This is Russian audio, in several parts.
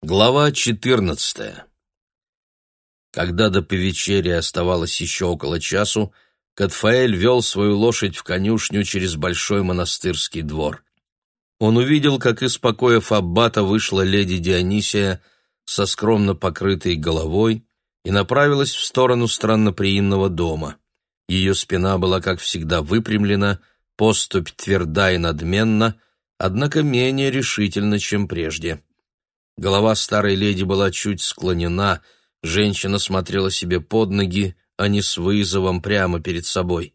Глава 14. Когда до повечерия оставалось еще около часу, Катфаэль вел свою лошадь в конюшню через большой монастырский двор. Он увидел, как из покоев аббата вышла леди Дионисия со скромно покрытой головой и направилась в сторону странноприимного дома. Ее спина была, как всегда, выпрямлена, поступь тверда и надменна, однако менее решительна, чем прежде. Голова старой леди была чуть склонена, женщина смотрела себе под ноги, а не с вызовом прямо перед собой.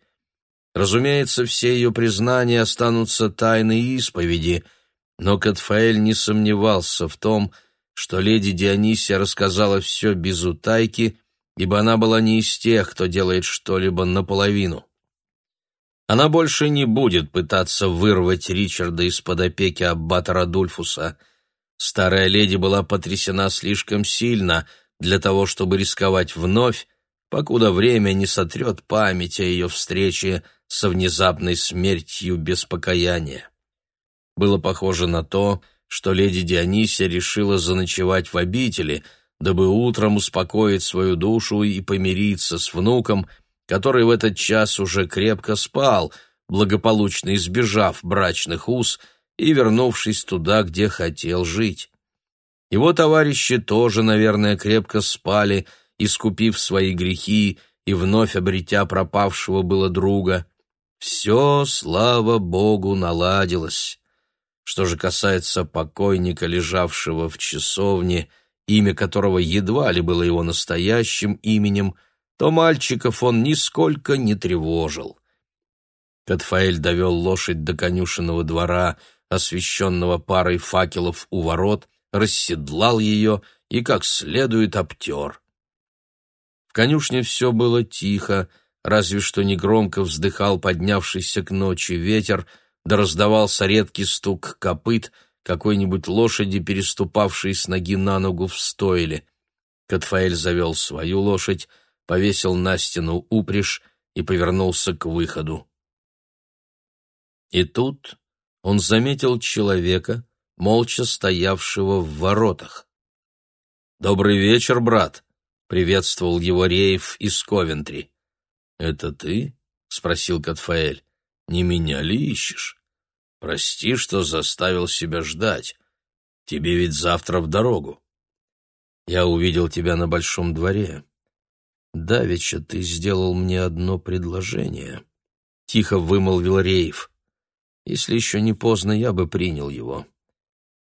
Разумеется, все ее признания останутся тайной исповеди, но Катфаэль не сомневался в том, что леди Дионисия рассказала все без утайки, ибо она была не из тех, кто делает что-либо наполовину. Она больше не будет пытаться вырвать Ричарда из-под опеки аббата Радульфуса — Старая леди была потрясена слишком сильно для того, чтобы рисковать вновь, покуда время не сотрет память о ее встрече со внезапной смертью без покаяния. Было похоже на то, что леди Дионисия решила заночевать в обители, дабы утром успокоить свою душу и помириться с внуком, который в этот час уже крепко спал, благополучно избежав брачных уз — и вернувшись туда, где хотел жить. Его товарищи тоже, наверное, крепко спали, искупив свои грехи и вновь обретя пропавшего было друга. Все, слава богу, наладилось. Что же касается покойника, лежавшего в часовне, имя которого едва ли было его настоящим именем, то мальчиков он нисколько не тревожил. Катфаэль довел лошадь до конюшенного двора, освещенного парой факелов у ворот, расседлал ее и как следует обтер. В конюшне все было тихо, разве что негромко вздыхал поднявшийся к ночи ветер, да раздавался редкий стук копыт какой-нибудь лошади, переступавшей с ноги на ногу в стойле. Катфаэль завел свою лошадь, повесил на стену упряжь и повернулся к выходу. И тут он заметил человека, молча стоявшего в воротах. «Добрый вечер, брат!» — приветствовал его Реев из Ковентри. «Это ты?» — спросил Катфаэль. «Не меня ли ищешь? Прости, что заставил себя ждать. Тебе ведь завтра в дорогу. Я увидел тебя на большом дворе. Давеча ты сделал мне одно предложение», — тихо вымолвил Реев. Если еще не поздно, я бы принял его.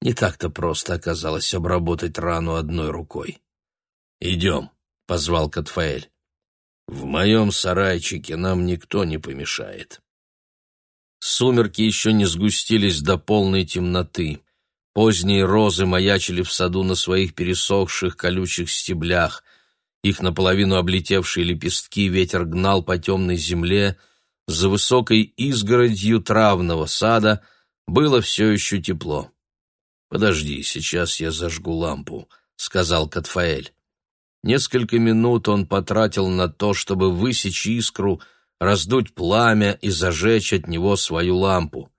Не так-то просто оказалось обработать рану одной рукой. «Идем», — позвал Катфаэль. «В моем сарайчике нам никто не помешает». Сумерки еще не сгустились до полной темноты. Поздние розы маячили в саду на своих пересохших колючих стеблях. Их наполовину облетевшие лепестки ветер гнал по темной земле, за высокой изгородью травного сада было все еще тепло. «Подожди, сейчас я зажгу лампу», — сказал Катфаэль. Несколько минут он потратил на то, чтобы высечь искру, раздуть пламя и зажечь от него свою лампу.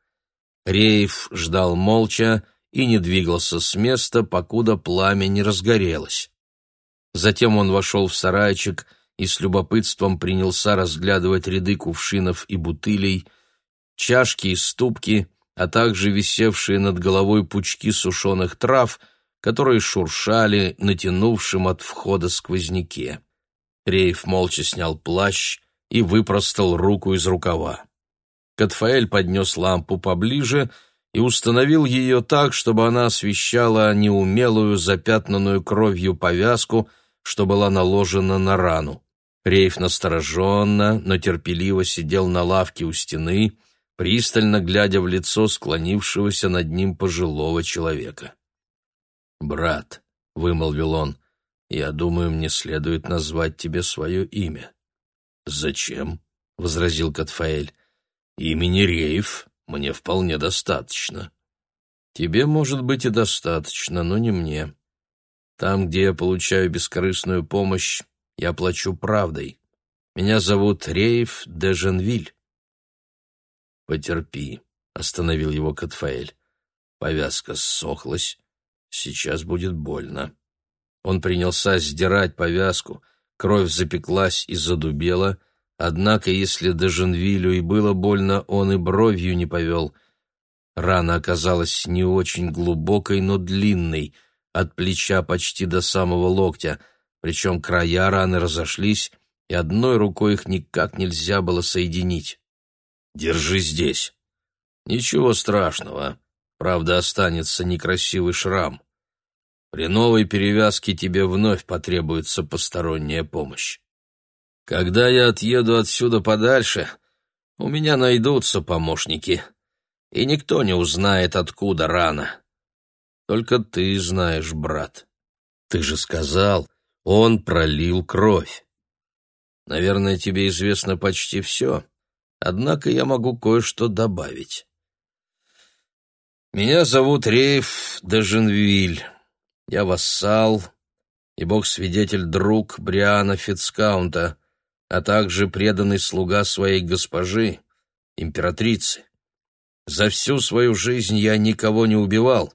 Рейф ждал молча и не двигался с места, покуда пламя не разгорелось. Затем он вошел в сарайчик — и с любопытством принялся разглядывать ряды кувшинов и бутылей, чашки и ступки, а также висевшие над головой пучки сушеных трав, которые шуршали натянувшим от входа сквозняке. Рейф молча снял плащ и выпростал руку из рукава. Катфаэль поднес лампу поближе и установил ее так, чтобы она освещала неумелую запятнанную кровью повязку, что была наложена на рану. Рейф настороженно, но терпеливо сидел на лавке у стены, пристально глядя в лицо склонившегося над ним пожилого человека. «Брат», — вымолвил он, — «я думаю, мне следует назвать тебе свое имя». «Зачем?» — возразил Катфаэль. «Имени Рейф мне вполне достаточно». «Тебе, может быть, и достаточно, но не мне. Там, где я получаю бескорыстную помощь, я плачу правдой. Меня зовут Рейф де Женвиль. Потерпи, остановил его Катфаэль. Повязка ссохлась, Сейчас будет больно. Он принялся сдирать повязку, кровь запеклась и задубела, однако, если Деженвилю и было больно, он и бровью не повел. Рана оказалась не очень глубокой, но длинной, от плеча почти до самого локтя, причем края раны разошлись, и одной рукой их никак нельзя было соединить. «Держи здесь. Ничего страшного, правда, останется некрасивый шрам». При новой перевязке тебе вновь потребуется посторонняя помощь. Когда я отъеду отсюда подальше, у меня найдутся помощники, и никто не узнает, откуда рана. Только ты знаешь, брат. Ты же сказал, он пролил кровь. Наверное, тебе известно почти все, однако я могу кое-что добавить. Меня зовут Рейф Деженвиль. Я вассал и бог-свидетель друг Бриана Фицкаунта, а также преданный слуга своей госпожи, императрицы. За всю свою жизнь я никого не убивал,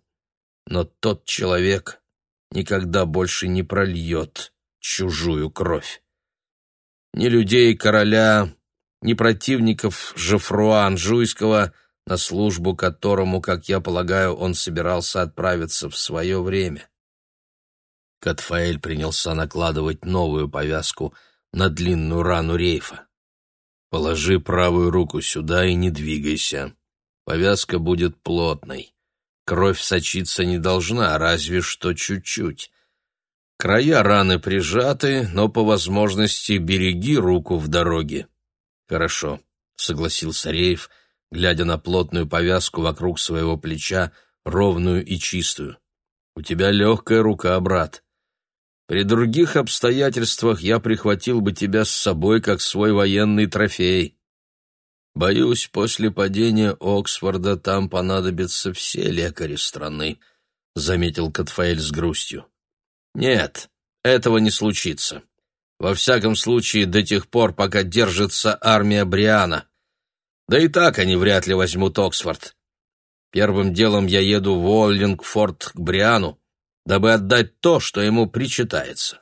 но тот человек никогда больше не прольет чужую кровь. Ни людей короля, ни противников Жефруа Анжуйского, на службу которому, как я полагаю, он собирался отправиться в свое время. Катфаэль принялся накладывать новую повязку на длинную рану рейфа. «Положи правую руку сюда и не двигайся. Повязка будет плотной. Кровь сочиться не должна, разве что чуть-чуть. Края раны прижаты, но по возможности береги руку в дороге». «Хорошо», — согласился Рейф, глядя на плотную повязку вокруг своего плеча, ровную и чистую. «У тебя легкая рука, брат. При других обстоятельствах я прихватил бы тебя с собой как свой военный трофей. Боюсь, после падения Оксфорда там понадобятся все лекари страны, заметил Катфаэль с грустью. Нет, этого не случится. Во всяком случае, до тех пор, пока держится армия Бриана. Да и так они вряд ли возьмут Оксфорд. Первым делом я еду в Уоллингфорд к Бриану, дабы отдать то, что ему причитается.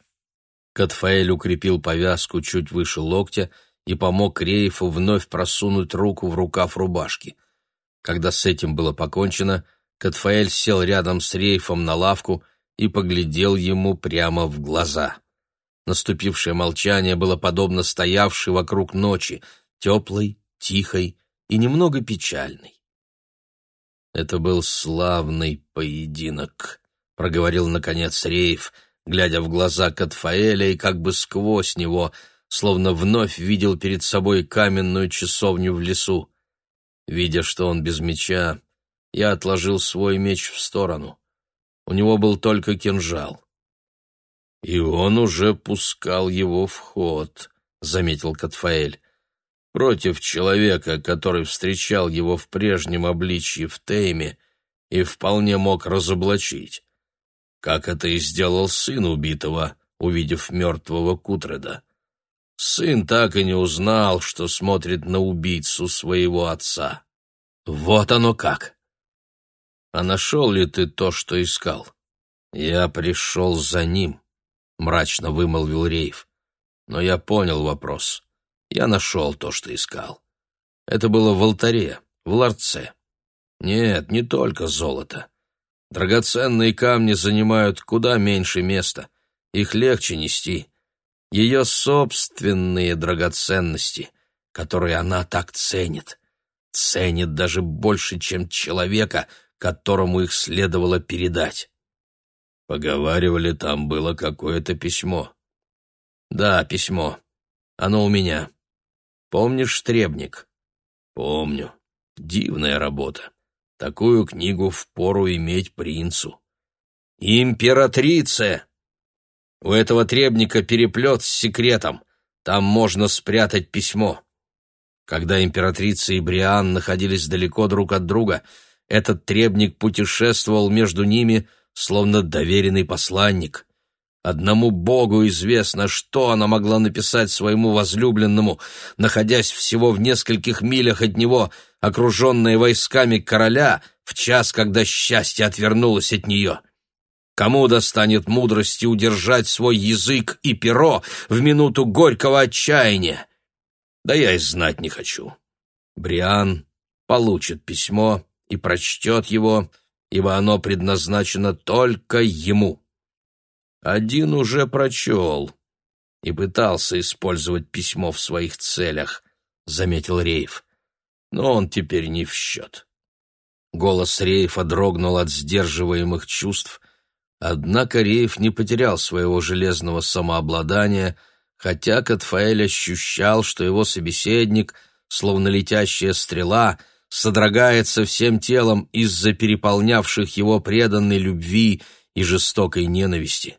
Катфаэль укрепил повязку чуть выше локтя и помог Рейфу вновь просунуть руку в рукав рубашки. Когда с этим было покончено, Катфаэль сел рядом с Рейфом на лавку и поглядел ему прямо в глаза. Наступившее молчание было подобно стоявшей вокруг ночи, теплой, тихой и немного печальной. Это был славный поединок, — проговорил, наконец, Рейф, глядя в глаза Катфаэля и как бы сквозь него, словно вновь видел перед собой каменную часовню в лесу. Видя, что он без меча, я отложил свой меч в сторону. У него был только кинжал. «И он уже пускал его в ход», — заметил Катфаэль, — «против человека, который встречал его в прежнем обличье в Тейме и вполне мог разоблачить как это и сделал сын убитого, увидев мертвого Кутреда. Сын так и не узнал, что смотрит на убийцу своего отца. Вот оно как! А нашел ли ты то, что искал? Я пришел за ним, — мрачно вымолвил Рейв. Но я понял вопрос. Я нашел то, что искал. Это было в алтаре, в ларце. Нет, не только золото. Драгоценные камни занимают куда меньше места, их легче нести. Ее собственные драгоценности, которые она так ценит, ценит даже больше, чем человека, которому их следовало передать. Поговаривали, там было какое-то письмо. Да, письмо. Оно у меня. Помнишь требник? Помню. Дивная работа. Такую книгу впору иметь принцу. Императрице! У этого требника переплет с секретом. Там можно спрятать письмо. Когда императрица и Бриан находились далеко друг от друга, этот требник путешествовал между ними, словно доверенный посланник. Одному Богу известно, что она могла написать своему возлюбленному, находясь всего в нескольких милях от него, окруженная войсками короля, в час, когда счастье отвернулось от нее. Кому достанет мудрости удержать свой язык и перо в минуту горького отчаяния? Да я и знать не хочу. Бриан получит письмо и прочтет его, ибо оно предназначено только ему. Один уже прочел и пытался использовать письмо в своих целях, — заметил Рейф. Но он теперь не в счет. Голос Рейфа дрогнул от сдерживаемых чувств, однако Рейф не потерял своего железного самообладания, хотя Катфаэль ощущал, что его собеседник, словно летящая стрела, содрогается всем телом из-за переполнявших его преданной любви и жестокой ненависти.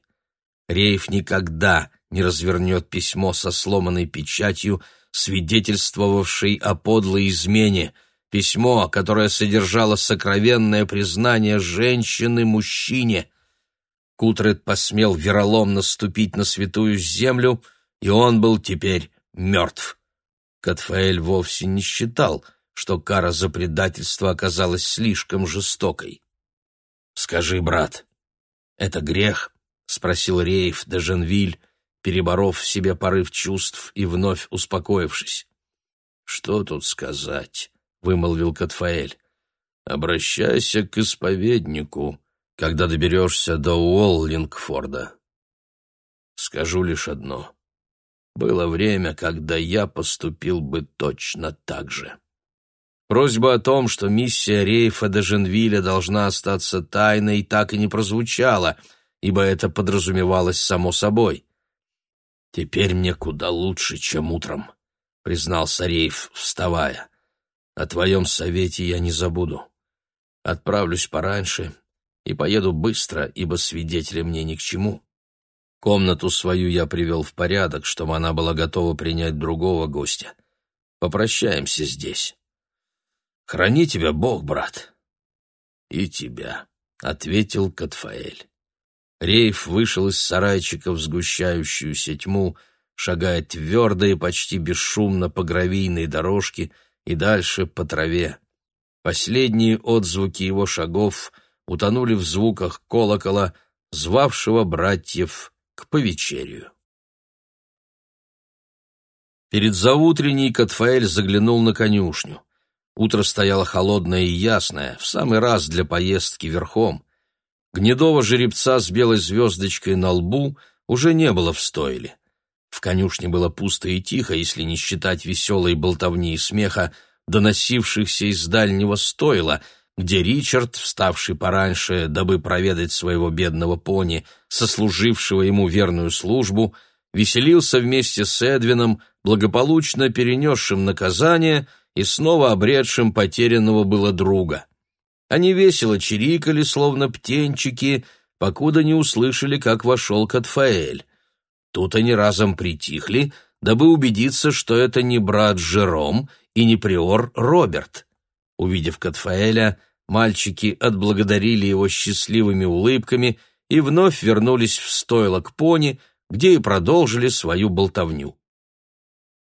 Рейф никогда не развернет письмо со сломанной печатью, свидетельствовавшей о подлой измене, письмо, которое содержало сокровенное признание женщины мужчине. Кутрет посмел вероломно ступить на святую землю, и он был теперь мертв. Катфаэль вовсе не считал, что кара за предательство оказалась слишком жестокой. «Скажи, брат, это грех?» — спросил Рейф де Женвиль, переборов в себе порыв чувств и вновь успокоившись. «Что тут сказать?» — вымолвил Катфаэль. «Обращайся к исповеднику, когда доберешься до Уоллингфорда. Скажу лишь одно. Было время, когда я поступил бы точно так же». Просьба о том, что миссия Рейфа де Женвиля должна остаться тайной, так и не прозвучала — ибо это подразумевалось само собой. «Теперь мне куда лучше, чем утром», — признал Сарейв, вставая. «О твоем совете я не забуду. Отправлюсь пораньше и поеду быстро, ибо свидетели мне ни к чему. Комнату свою я привел в порядок, чтобы она была готова принять другого гостя. Попрощаемся здесь. Храни тебя Бог, брат». «И тебя», — ответил Катфаэль. Рейф вышел из сарайчика в сгущающуюся тьму, шагая твердо и почти бесшумно по гравийной дорожке и дальше по траве. Последние отзвуки его шагов утонули в звуках колокола, звавшего братьев к повечерию. Перед заутренней Катфаэль заглянул на конюшню. Утро стояло холодное и ясное, в самый раз для поездки верхом. Гнедого жеребца с белой звездочкой на лбу уже не было в стойле. В конюшне было пусто и тихо, если не считать веселой болтовни и смеха, доносившихся из дальнего стойла, где Ричард, вставший пораньше, дабы проведать своего бедного пони, сослужившего ему верную службу, веселился вместе с Эдвином, благополучно перенесшим наказание и снова обретшим потерянного было друга. Они весело чирикали, словно птенчики, покуда не услышали, как вошел Катфаэль. Тут они разом притихли, дабы убедиться, что это не брат Жером и не приор Роберт. Увидев Катфаэля, мальчики отблагодарили его счастливыми улыбками и вновь вернулись в стойло к пони, где и продолжили свою болтовню.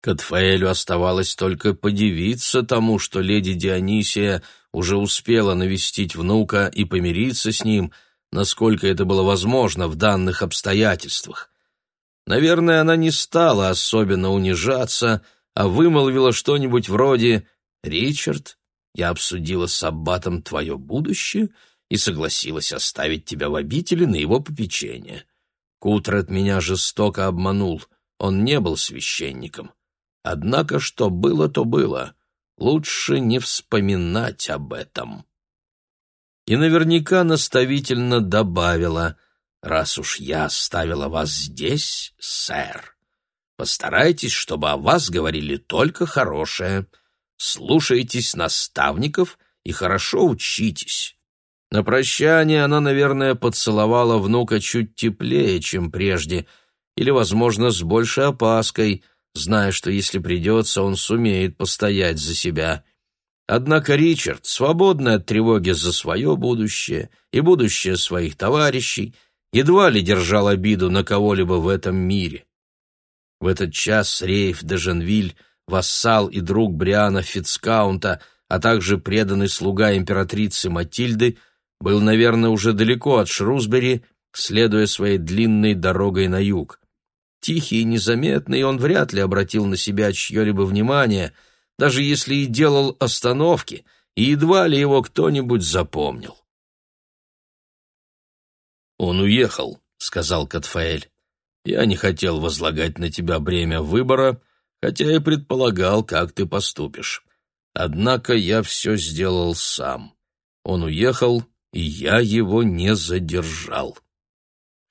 Катфаэлю оставалось только подивиться тому, что леди Дионисия уже успела навестить внука и помириться с ним, насколько это было возможно в данных обстоятельствах. Наверное, она не стала особенно унижаться, а вымолвила что-нибудь вроде «Ричард, я обсудила с Аббатом твое будущее и согласилась оставить тебя в обители на его попечение. Кутрет меня жестоко обманул, он не был священником». Однако что было, то было. Лучше не вспоминать об этом. И наверняка наставительно добавила, «Раз уж я оставила вас здесь, сэр, постарайтесь, чтобы о вас говорили только хорошее. Слушайтесь наставников и хорошо учитесь». На прощание она, наверное, поцеловала внука чуть теплее, чем прежде, или, возможно, с большей опаской — зная, что если придется, он сумеет постоять за себя. Однако Ричард, свободный от тревоги за свое будущее и будущее своих товарищей, едва ли держал обиду на кого-либо в этом мире. В этот час Рейф де Женвиль, вассал и друг Бриана Фицкаунта, а также преданный слуга императрицы Матильды, был, наверное, уже далеко от Шрусбери следуя своей длинной дорогой на юг. Тихий и незаметный, он вряд ли обратил на себя чье-либо внимание, даже если и делал остановки, и едва ли его кто-нибудь запомнил. «Он уехал», — сказал Катфаэль. «Я не хотел возлагать на тебя бремя выбора, хотя и предполагал, как ты поступишь. Однако я все сделал сам. Он уехал, и я его не задержал».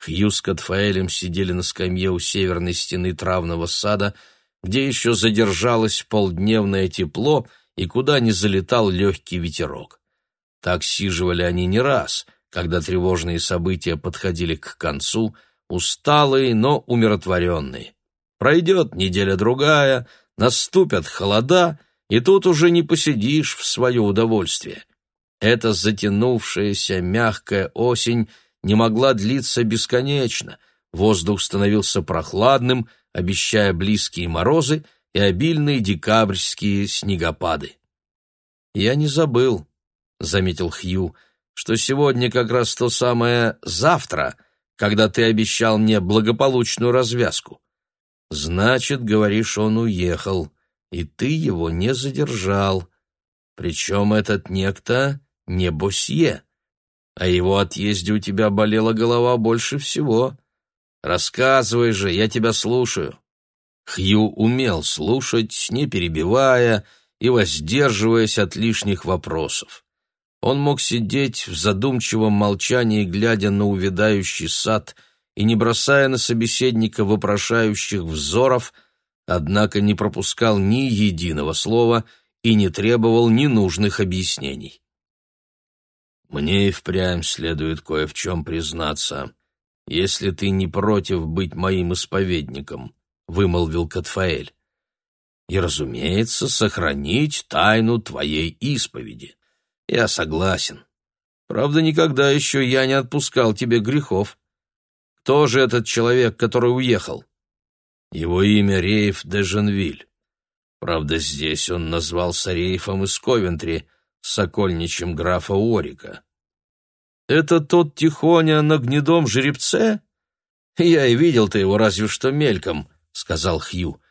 Хью с Катфаэлем сидели на скамье у северной стены травного сада, где еще задержалось полдневное тепло и куда не залетал легкий ветерок. Так сиживали они не раз, когда тревожные события подходили к концу, усталые, но умиротворенные. Пройдет неделя-другая, наступят холода, и тут уже не посидишь в свое удовольствие. Эта затянувшаяся мягкая осень — не могла длиться бесконечно. Воздух становился прохладным, обещая близкие морозы и обильные декабрьские снегопады. «Я не забыл», — заметил Хью, — «что сегодня как раз то самое «завтра», когда ты обещал мне благополучную развязку. Значит, говоришь, он уехал, и ты его не задержал. Причем этот некто не Босье. О его отъезде у тебя болела голова больше всего. Рассказывай же, я тебя слушаю». Хью умел слушать, не перебивая и воздерживаясь от лишних вопросов. Он мог сидеть в задумчивом молчании, глядя на увядающий сад и не бросая на собеседника вопрошающих взоров, однако не пропускал ни единого слова и не требовал ненужных объяснений. Мне и впрямь следует кое в чем признаться, если ты не против быть моим исповедником, — вымолвил Катфаэль. И, разумеется, сохранить тайну твоей исповеди. Я согласен. Правда, никогда еще я не отпускал тебе грехов. Кто же этот человек, который уехал? Его имя Рейф де Женвиль. Правда, здесь он назвался Рейфом из Ковентри — сокольничем графа Орика. «Это тот Тихоня на гнедом жеребце?» «Я и видел-то его разве что мельком», — сказал Хью.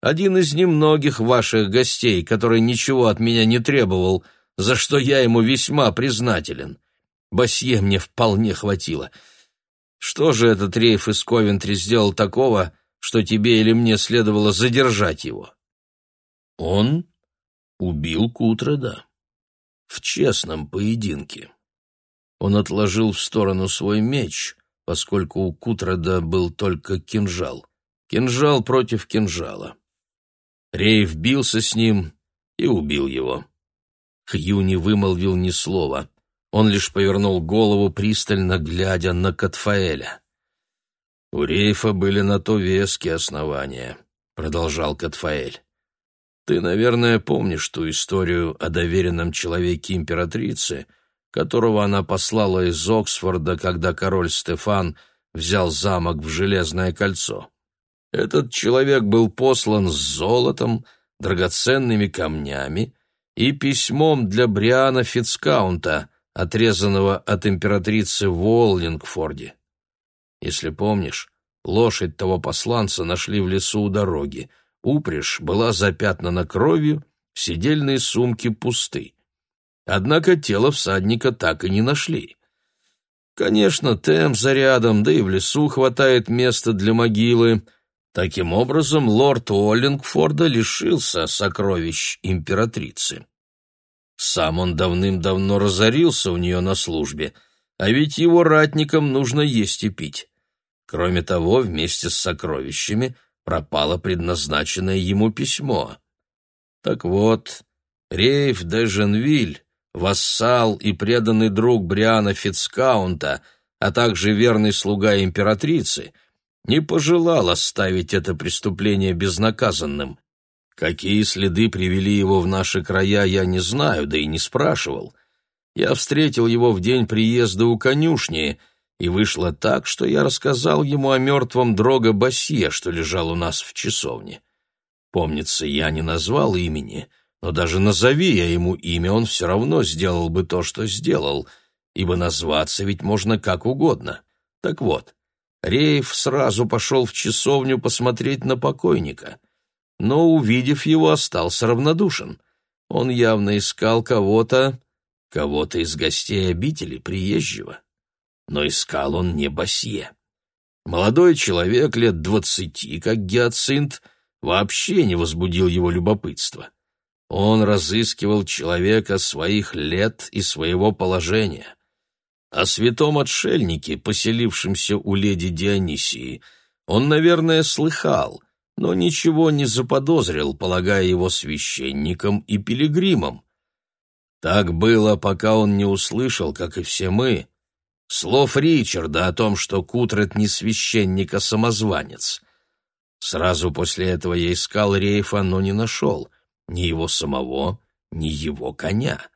«Один из немногих ваших гостей, который ничего от меня не требовал, за что я ему весьма признателен. Басье мне вполне хватило. Что же этот рейф из Ковентри сделал такого, что тебе или мне следовало задержать его?» «Он убил Кутреда», в честном поединке. Он отложил в сторону свой меч, поскольку у Кутрода был только кинжал. Кинжал против кинжала. Рейв бился с ним и убил его. Хью не вымолвил ни слова. Он лишь повернул голову, пристально глядя на Катфаэля. «У Рейфа были на то веские основания», — продолжал Катфаэль. Ты, наверное, помнишь ту историю о доверенном человеке императрицы, которого она послала из Оксфорда, когда король Стефан взял замок в Железное кольцо. Этот человек был послан с золотом, драгоценными камнями и письмом для Бриана Фицкаунта, отрезанного от императрицы в Уоллингфорде. Если помнишь, лошадь того посланца нашли в лесу у дороги — Упряжь была запятнана кровью, сидельные сумки пусты. Однако тело всадника так и не нашли. Конечно, Темза рядом, да и в лесу хватает места для могилы. Таким образом, лорд Уоллингфорда лишился сокровищ императрицы. Сам он давным-давно разорился у нее на службе, а ведь его ратникам нужно есть и пить. Кроме того, вместе с сокровищами пропало предназначенное ему письмо. Так вот, Рейф де Женвиль, вассал и преданный друг Бриана Фицкаунта, а также верный слуга императрицы, не пожелал оставить это преступление безнаказанным. Какие следы привели его в наши края, я не знаю, да и не спрашивал. Я встретил его в день приезда у конюшни — и вышло так, что я рассказал ему о мертвом Дрога Басье, что лежал у нас в часовне. Помнится, я не назвал имени, но даже назови я ему имя, он все равно сделал бы то, что сделал, ибо назваться ведь можно как угодно. Так вот, Реев сразу пошел в часовню посмотреть на покойника, но, увидев его, остался равнодушен. Он явно искал кого-то, кого-то из гостей обители, приезжего. Но искал он не Басье. Молодой человек лет двадцати, как гиацинт, вообще не возбудил его любопытство. Он разыскивал человека своих лет и своего положения. О святом отшельнике, поселившемся у леди Дионисии, он, наверное, слыхал, но ничего не заподозрил, полагая его священником и пилигримом. Так было, пока он не услышал, как и все мы, слов Ричарда о том, что Кутрет не священник, а самозванец. Сразу после этого я искал Рейфа, но не нашел ни его самого, ни его коня.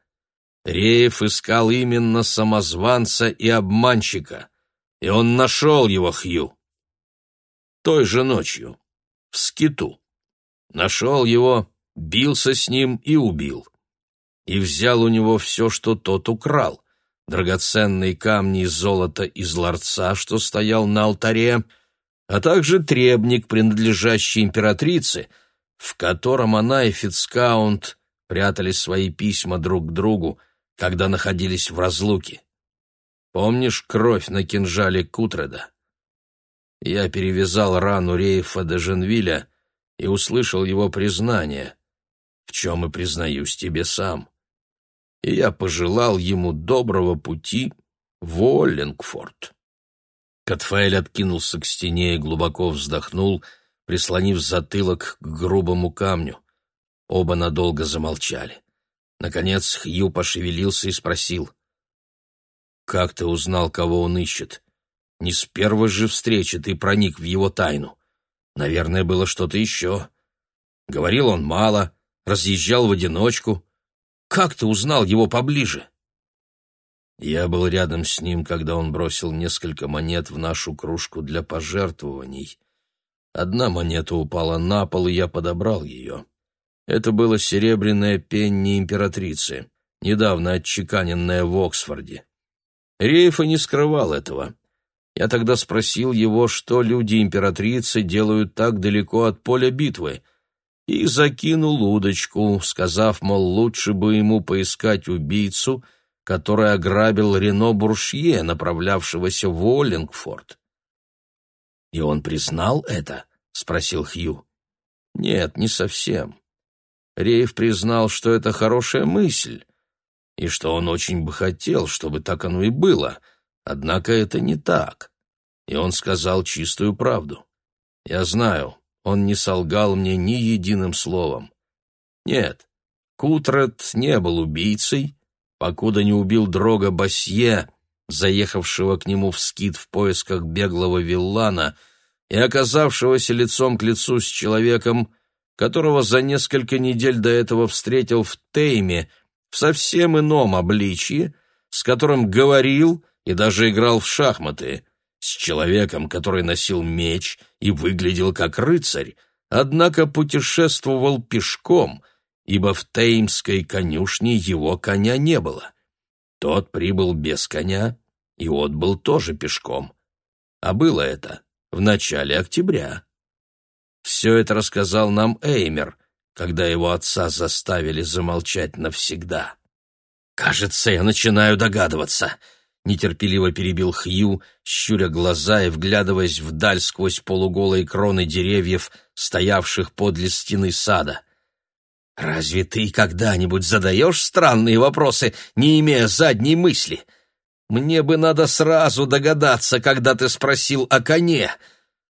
Реев искал именно самозванца и обманщика, и он нашел его Хью. Той же ночью, в скиту. Нашел его, бился с ним и убил. И взял у него все, что тот украл — драгоценные камни и золото из ларца, что стоял на алтаре, а также требник, принадлежащий императрице, в котором она и Фицкаунт прятали свои письма друг к другу, когда находились в разлуке. Помнишь кровь на кинжале Кутреда? Я перевязал рану Рейфа де Женвиля и услышал его признание, в чем и признаюсь тебе сам. И я пожелал ему доброго пути в Оллингфорд. Катфаэль откинулся к стене и глубоко вздохнул, прислонив затылок к грубому камню. Оба надолго замолчали. Наконец Хью пошевелился и спросил. «Как ты узнал, кого он ищет? Не с первой же встречи ты проник в его тайну. Наверное, было что-то еще. Говорил он мало, разъезжал в одиночку. Как ты узнал его поближе?» Я был рядом с ним, когда он бросил несколько монет в нашу кружку для пожертвований. Одна монета упала на пол, и я подобрал ее. Это было серебряное пенни императрицы, недавно отчеканенное в Оксфорде. Рейфа не скрывал этого. Я тогда спросил его, что люди императрицы делают так далеко от поля битвы, и закинул удочку, сказав, мол, лучше бы ему поискать убийцу — который ограбил Рено Буршье, направлявшегося в Уоллингфорд. «И он признал это?» — спросил Хью. «Нет, не совсем. Рейв признал, что это хорошая мысль, и что он очень бы хотел, чтобы так оно и было, однако это не так. И он сказал чистую правду. Я знаю, он не солгал мне ни единым словом. Нет, Кутрет не был убийцей, покуда не убил Дрога Басье, заехавшего к нему в скит в поисках беглого виллана и оказавшегося лицом к лицу с человеком, которого за несколько недель до этого встретил в Тейме в совсем ином обличье, с которым говорил и даже играл в шахматы, с человеком, который носил меч и выглядел как рыцарь, однако путешествовал пешком — ибо в Теймской конюшне его коня не было. Тот прибыл без коня и отбыл тоже пешком. А было это в начале октября. Все это рассказал нам Эймер, когда его отца заставили замолчать навсегда. «Кажется, я начинаю догадываться», — нетерпеливо перебил Хью, щуря глаза и вглядываясь вдаль сквозь полуголые кроны деревьев, стоявших подле стены сада. Разве ты когда-нибудь задаешь странные вопросы, не имея задней мысли? Мне бы надо сразу догадаться, когда ты спросил о коне.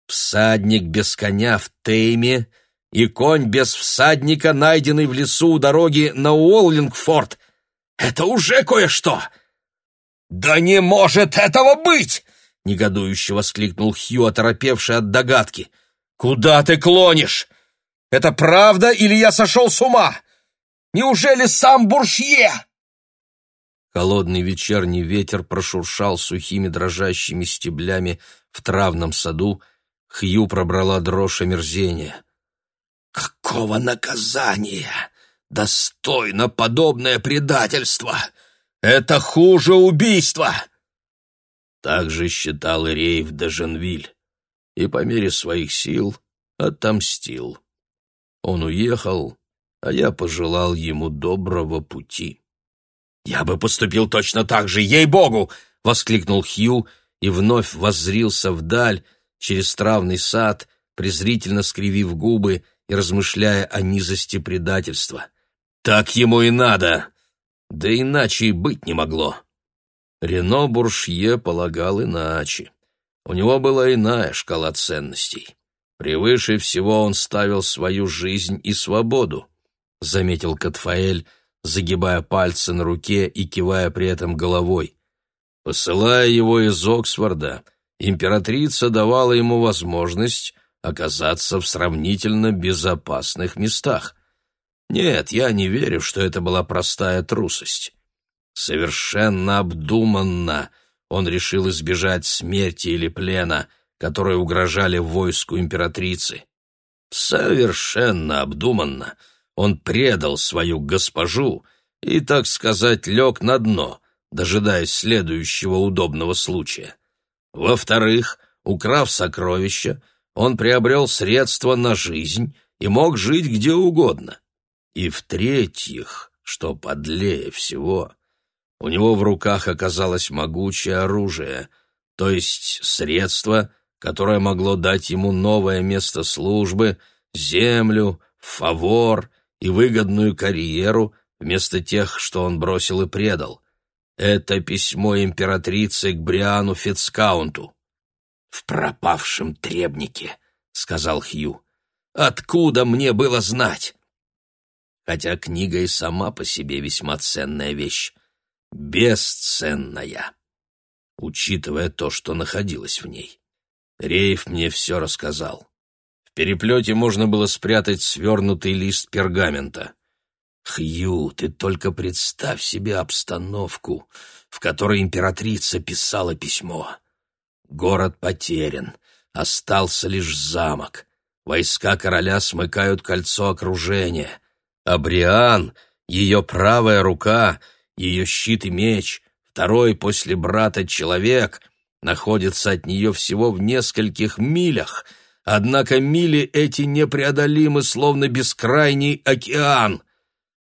Всадник без коня в Тейме и конь без всадника, найденный в лесу у дороги на Уоллингфорд. Это уже кое-что. Да не может этого быть! Негодующе воскликнул Хью, оторопевший от догадки. Куда ты клонишь? Это правда или я сошел с ума? Неужели сам Буршье?» Холодный вечерний ветер прошуршал сухими дрожащими стеблями в травном саду. Хью пробрала дрожь омерзения. «Какого наказания? Достойно подобное предательство! Это хуже убийства!» Так же считал и Рейв де Женвиль, и по мере своих сил отомстил. Он уехал, а я пожелал ему доброго пути. «Я бы поступил точно так же, ей-богу!» — воскликнул Хью и вновь воззрился вдаль, через травный сад, презрительно скривив губы и размышляя о низости предательства. «Так ему и надо! Да иначе и быть не могло!» Рено Буршье полагал иначе. У него была иная шкала ценностей. Превыше всего он ставил свою жизнь и свободу, — заметил Катфаэль, загибая пальцы на руке и кивая при этом головой. Посылая его из Оксфорда, императрица давала ему возможность оказаться в сравнительно безопасных местах. Нет, я не верю, что это была простая трусость. Совершенно обдуманно он решил избежать смерти или плена, которые угрожали войску императрицы. Совершенно обдуманно он предал свою госпожу и, так сказать, лег на дно, дожидаясь следующего удобного случая. Во-вторых, украв сокровища, он приобрел средства на жизнь и мог жить где угодно. И в-третьих, что подлее всего, у него в руках оказалось могучее оружие, то есть средство, которое могло дать ему новое место службы, землю, фавор и выгодную карьеру вместо тех, что он бросил и предал. Это письмо императрицы к Бриану Фицкаунту. «В пропавшем требнике», — сказал Хью. «Откуда мне было знать?» Хотя книга и сама по себе весьма ценная вещь. Бесценная, учитывая то, что находилось в ней. Рейф мне все рассказал. В переплете можно было спрятать свернутый лист пергамента. Хью, ты только представь себе обстановку, в которой императрица писала письмо. Город потерян, остался лишь замок. Войска короля смыкают кольцо окружения. А Бриан, ее правая рука, ее щит и меч, второй после брата человек, находится от нее всего в нескольких милях, однако мили эти непреодолимы, словно бескрайний океан.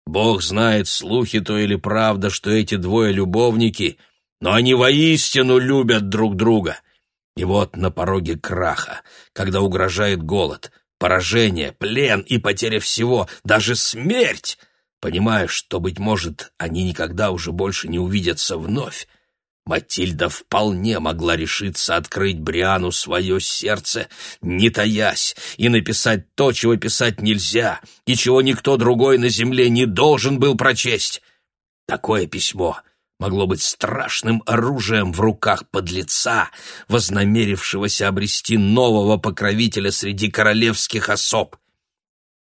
Бог знает, слухи то или правда, что эти двое любовники — но они воистину любят друг друга. И вот на пороге краха, когда угрожает голод, поражение, плен и потеря всего, даже смерть, понимая, что, быть может, они никогда уже больше не увидятся вновь, Матильда вполне могла решиться открыть Бриану свое сердце, не таясь, и написать то, чего писать нельзя, и чего никто другой на земле не должен был прочесть. Такое письмо могло быть страшным оружием в руках подлеца, вознамерившегося обрести нового покровителя среди королевских особ.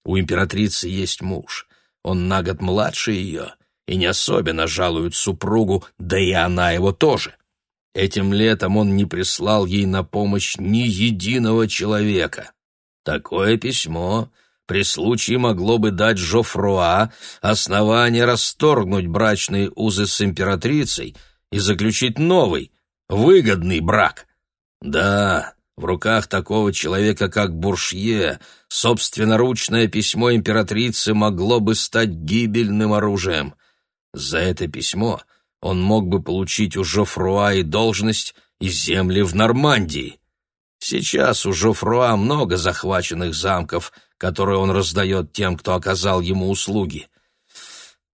У императрицы есть муж, он на год младше ее и не особенно жалует супругу, да и она его тоже. Этим летом он не прислал ей на помощь ни единого человека. Такое письмо при случае могло бы дать Жофруа основание расторгнуть брачные узы с императрицей и заключить новый, выгодный брак. Да, в руках такого человека, как Буршье, собственноручное письмо императрицы могло бы стать гибельным оружием. За это письмо он мог бы получить у Жофруа и должность, и земли в Нормандии. Сейчас у Жофруа много захваченных замков — которую он раздает тем, кто оказал ему услуги.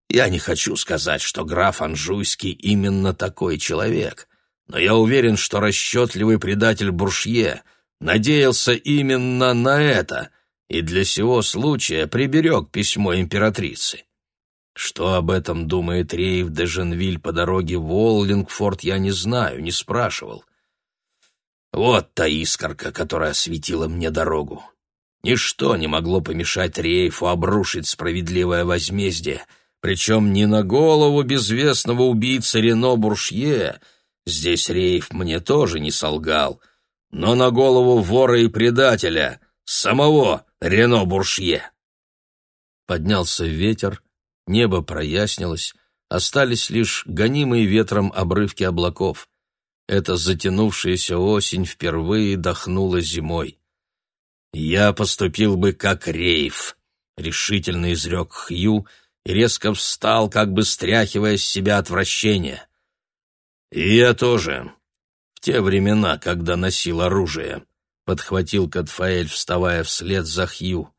Я не хочу сказать, что граф Анжуйский именно такой человек, но я уверен, что расчетливый предатель Буршье надеялся именно на это и для сего случая приберег письмо императрицы. Что об этом думает Рейв де Женвиль по дороге в Уоллингфорд, я не знаю, не спрашивал. Вот та искорка, которая осветила мне дорогу. Ничто не могло помешать Рейфу обрушить справедливое возмездие, причем не на голову безвестного убийцы Рено Буршье, здесь Рейф мне тоже не солгал, но на голову вора и предателя, самого Рено Буршье. Поднялся ветер, небо прояснилось, остались лишь гонимые ветром обрывки облаков. эта затянувшаяся осень впервые дохнула зимой. «Я поступил бы как Рейф», — решительно изрек Хью и резко встал, как бы стряхивая с себя отвращение. «И я тоже. В те времена, когда носил оружие», — подхватил Катфаэль, вставая вслед за Хью.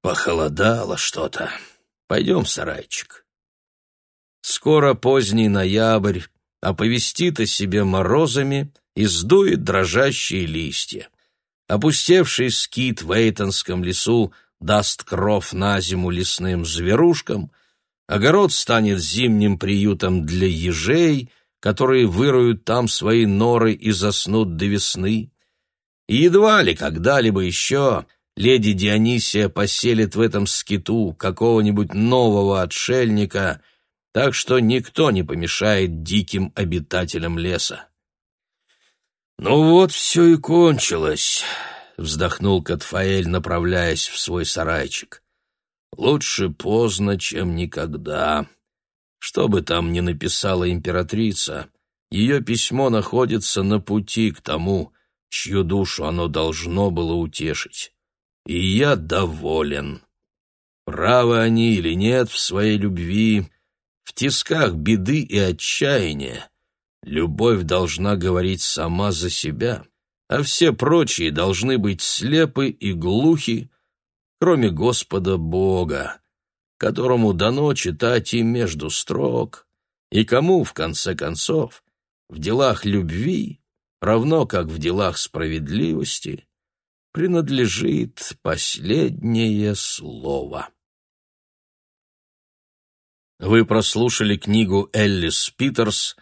«Похолодало что-то. Пойдем в сарайчик». Скоро поздний ноябрь оповестит о себе морозами и сдует дрожащие листья. Опустевший скит в Эйтонском лесу даст кров на зиму лесным зверушкам, огород станет зимним приютом для ежей, которые выроют там свои норы и заснут до весны. И едва ли когда-либо еще леди Дионисия поселит в этом скиту какого-нибудь нового отшельника, так что никто не помешает диким обитателям леса. «Ну вот все и кончилось», — вздохнул Катфаэль, направляясь в свой сарайчик. «Лучше поздно, чем никогда. Что бы там ни написала императрица, ее письмо находится на пути к тому, чью душу оно должно было утешить. И я доволен. Правы они или нет в своей любви, в тисках беды и отчаяния, Любовь должна говорить сама за себя, а все прочие должны быть слепы и глухи, кроме Господа Бога, которому дано читать и между строк, и кому, в конце концов, в делах любви, равно как в делах справедливости, принадлежит последнее слово. Вы прослушали книгу Эллис Питерс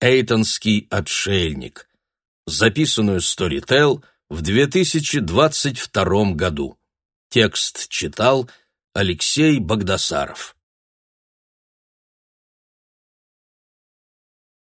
Эйтонский отшельник, записанную Storytel в 2022 году. Текст читал Алексей Богдасаров.